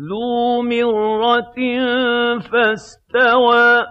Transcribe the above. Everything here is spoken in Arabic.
ذُو مِرَّةٍ فَاسْتَوَىٰ.